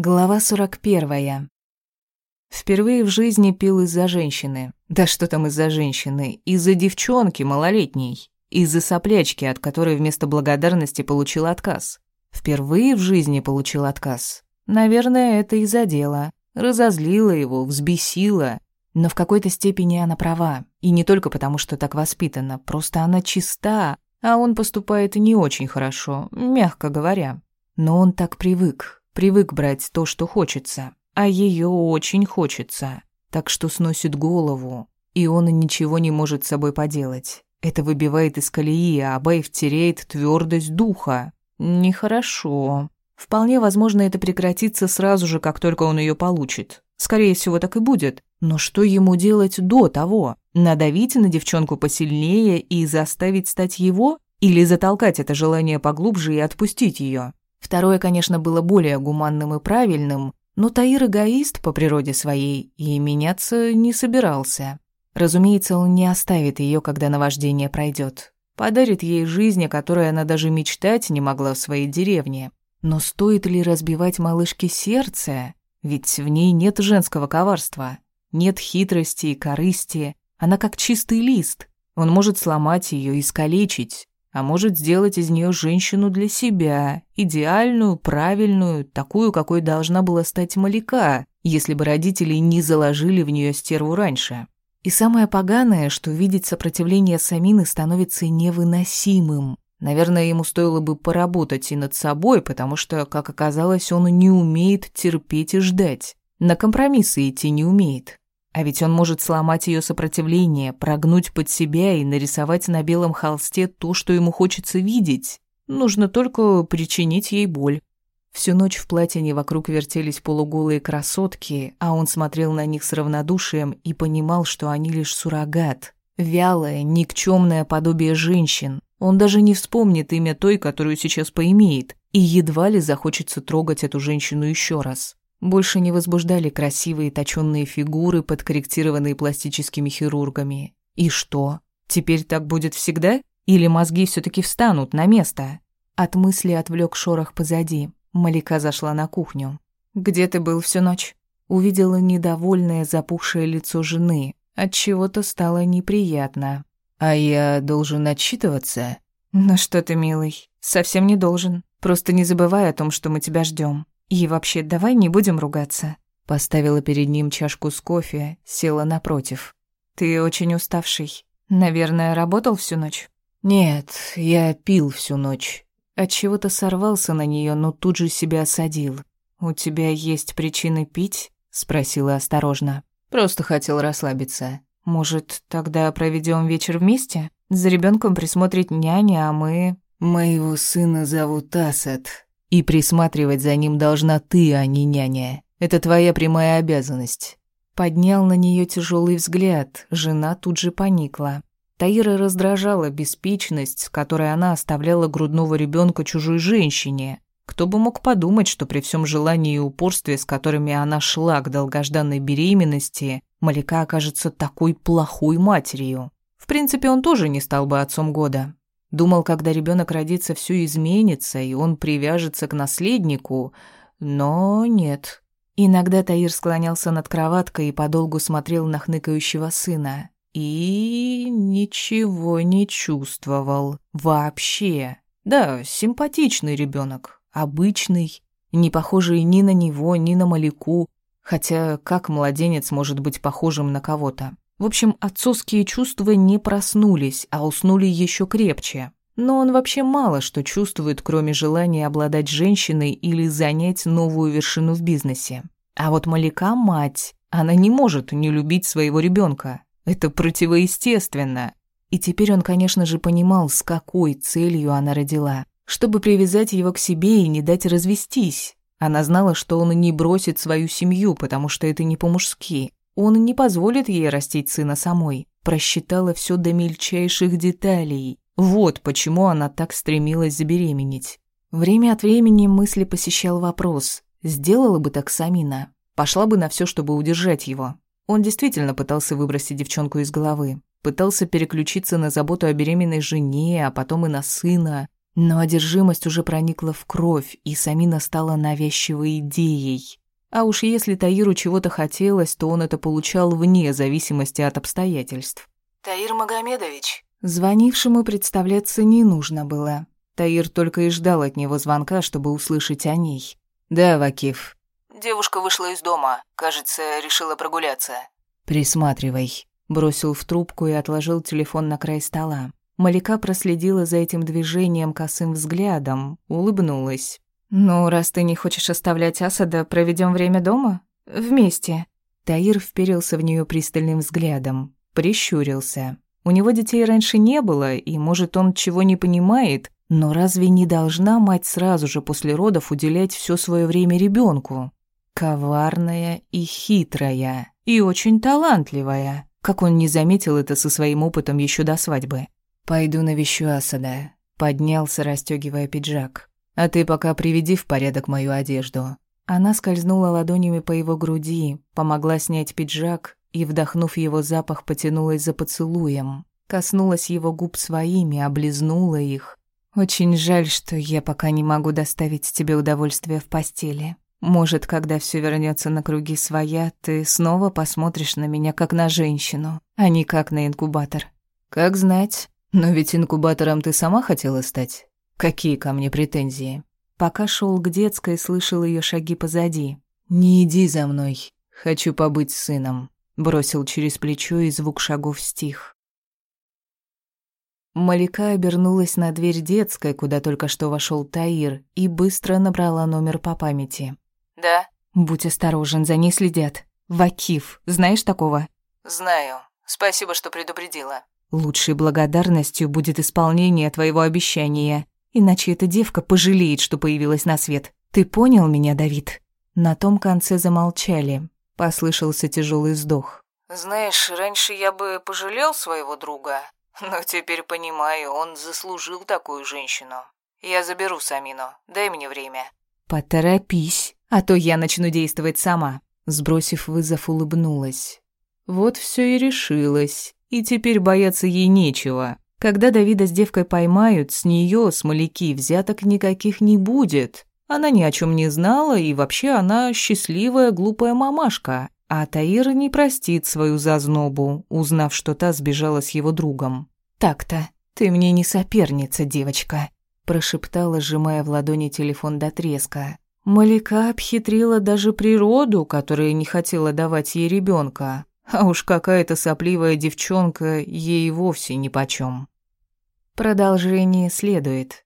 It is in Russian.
Глава 41. Впервые в жизни пил из-за женщины. Да что там из-за женщины? Из-за девчонки малолетней. Из-за соплячки, от которой вместо благодарности получил отказ. Впервые в жизни получил отказ. Наверное, это из-за дела. Разозлила его, взбесила. Но в какой-то степени она права. И не только потому, что так воспитана. Просто она чиста, а он поступает не очень хорошо, мягко говоря. Но он так привык, Привык брать то, что хочется, а ее очень хочется, так что сносит голову, и он ничего не может с собой поделать. Это выбивает из колеи, а Абаев теряет твердость духа. Нехорошо. Вполне возможно, это прекратится сразу же, как только он ее получит. Скорее всего, так и будет. Но что ему делать до того? Надавить на девчонку посильнее и заставить стать его? Или затолкать это желание поглубже и отпустить ее? Второе, конечно, было более гуманным и правильным, но Таир эгоист по природе своей и меняться не собирался. Разумеется, он не оставит ее, когда наваждение пройдет. Подарит ей жизнь, о которой она даже мечтать не могла в своей деревне. Но стоит ли разбивать малышке сердце? Ведь в ней нет женского коварства, нет хитрости и корысти. Она как чистый лист. Он может сломать ее, и искалечить, а может сделать из нее женщину для себя, идеальную, правильную, такую, какой должна была стать Малика, если бы родители не заложили в нее стерву раньше. И самое поганое, что видеть сопротивление Самины становится невыносимым. Наверное, ему стоило бы поработать и над собой, потому что, как оказалось, он не умеет терпеть и ждать. На компромиссы идти не умеет. А ведь он может сломать ее сопротивление, прогнуть под себя и нарисовать на белом холсте то, что ему хочется видеть. Нужно только причинить ей боль. Всю ночь в платье вокруг вертелись полуголые красотки, а он смотрел на них с равнодушием и понимал, что они лишь суррогат. Вялое, никчемное подобие женщин. Он даже не вспомнит имя той, которую сейчас поимеет, и едва ли захочется трогать эту женщину еще раз. Больше не возбуждали красивые точёные фигуры, подкорректированные пластическими хирургами. И что? Теперь так будет всегда? Или мозги все таки встанут на место? От мысли отвлек шорох позади. Малика зашла на кухню. «Где ты был всю ночь?» Увидела недовольное запухшее лицо жены. От чего то стало неприятно. «А я должен отчитываться?» «Ну что ты, милый, совсем не должен. Просто не забывай о том, что мы тебя ждем. И вообще, давай не будем ругаться. Поставила перед ним чашку с кофе, села напротив. Ты очень уставший. Наверное, работал всю ночь? Нет, я пил всю ночь. От чего-то сорвался на нее, но тут же себя осадил. У тебя есть причины пить? спросила осторожно. Просто хотел расслабиться. Может, тогда проведем вечер вместе? За ребенком присмотрит няня, а мы... Моего сына зовут Асад, и присматривать за ним должна ты, а не няня. Это твоя прямая обязанность. Поднял на нее тяжелый взгляд. Жена тут же поникла. Таира раздражала беспечность, с которой она оставляла грудного ребенка чужой женщине. Кто бы мог подумать, что при всем желании и упорстве, с которыми она шла к долгожданной беременности, Малика окажется такой плохой матерью. В принципе, он тоже не стал бы отцом года. Думал, когда ребенок родится, все изменится, и он привяжется к наследнику, но нет. Иногда Таир склонялся над кроваткой и подолгу смотрел на хныкающего сына. И ничего не чувствовал. Вообще. Да, симпатичный ребенок, обычный, не похожий ни на него, ни на Малику, хотя как младенец может быть похожим на кого-то? В общем, отцовские чувства не проснулись, а уснули еще крепче. Но он вообще мало что чувствует, кроме желания обладать женщиной или занять новую вершину в бизнесе. А вот Малика – мать. Она не может не любить своего ребенка. Это противоестественно. И теперь он, конечно же, понимал, с какой целью она родила. Чтобы привязать его к себе и не дать развестись. Она знала, что он не бросит свою семью, потому что это не по-мужски. Он не позволит ей растить сына самой. Просчитала все до мельчайших деталей. Вот почему она так стремилась забеременеть. Время от времени мысли посещал вопрос, сделала бы так Самина. Пошла бы на все, чтобы удержать его. Он действительно пытался выбросить девчонку из головы. Пытался переключиться на заботу о беременной жене, а потом и на сына. Но одержимость уже проникла в кровь, и Самина стала навязчивой идеей. А уж если Таиру чего-то хотелось, то он это получал вне зависимости от обстоятельств. «Таир Магомедович». Звонившему представляться не нужно было. Таир только и ждал от него звонка, чтобы услышать о ней. «Да, Вакиф». «Девушка вышла из дома. Кажется, решила прогуляться». «Присматривай». Бросил в трубку и отложил телефон на край стола. Малика проследила за этим движением косым взглядом, улыбнулась. «Ну, раз ты не хочешь оставлять Асада, проведем время дома? Вместе». Таир вперился в нее пристальным взглядом, прищурился. У него детей раньше не было, и, может, он чего не понимает, но разве не должна мать сразу же после родов уделять все свое время ребенку? Коварная и хитрая, и очень талантливая. Как он не заметил это со своим опытом еще до свадьбы. «Пойду навещу Асада», — поднялся, расстегивая пиджак. А ты пока приведи в порядок мою одежду». Она скользнула ладонями по его груди, помогла снять пиджак и, вдохнув его запах, потянулась за поцелуем. Коснулась его губ своими, облизнула их. «Очень жаль, что я пока не могу доставить тебе удовольствие в постели. Может, когда все вернется на круги своя, ты снова посмотришь на меня как на женщину, а не как на инкубатор. Как знать, но ведь инкубатором ты сама хотела стать. Какие ко мне претензии? Пока шел к детской, слышал ее шаги позади. «Не иди за мной. Хочу побыть с сыном», — бросил через плечо, и звук шагов стих. Малика обернулась на дверь детской, куда только что вошел Таир, и быстро набрала номер по памяти. «Да?» «Будь осторожен, за ней следят. Вакиф, знаешь такого?» «Знаю. Спасибо, что предупредила». «Лучшей благодарностью будет исполнение твоего обещания. Иначе эта девка пожалеет, что появилась на свет. Ты понял меня, Давид?» На том конце замолчали. Послышался тяжелый вздох. «Знаешь, раньше я бы пожалел своего друга, но теперь понимаю, он заслужил такую женщину. Я заберу Самину, дай мне время». «Поторопись, а то я начну действовать сама». Сбросив вызов, улыбнулась. Вот все и решилось, и теперь бояться ей нечего. Когда Давида с девкой поймают, с нее, с Маляки, взяток никаких не будет. Она ни о чем не знала, и вообще она счастливая, глупая мамашка. А Таир не простит свою зазнобу, узнав, что та сбежала с его другом. «Так-то, ты мне не соперница, девочка», – прошептала, сжимая в ладони телефон до треска. Маляка обхитрила даже природу, которая не хотела давать ей ребенка. А уж какая-то сопливая девчонка ей вовсе нипочём. Продолжение следует.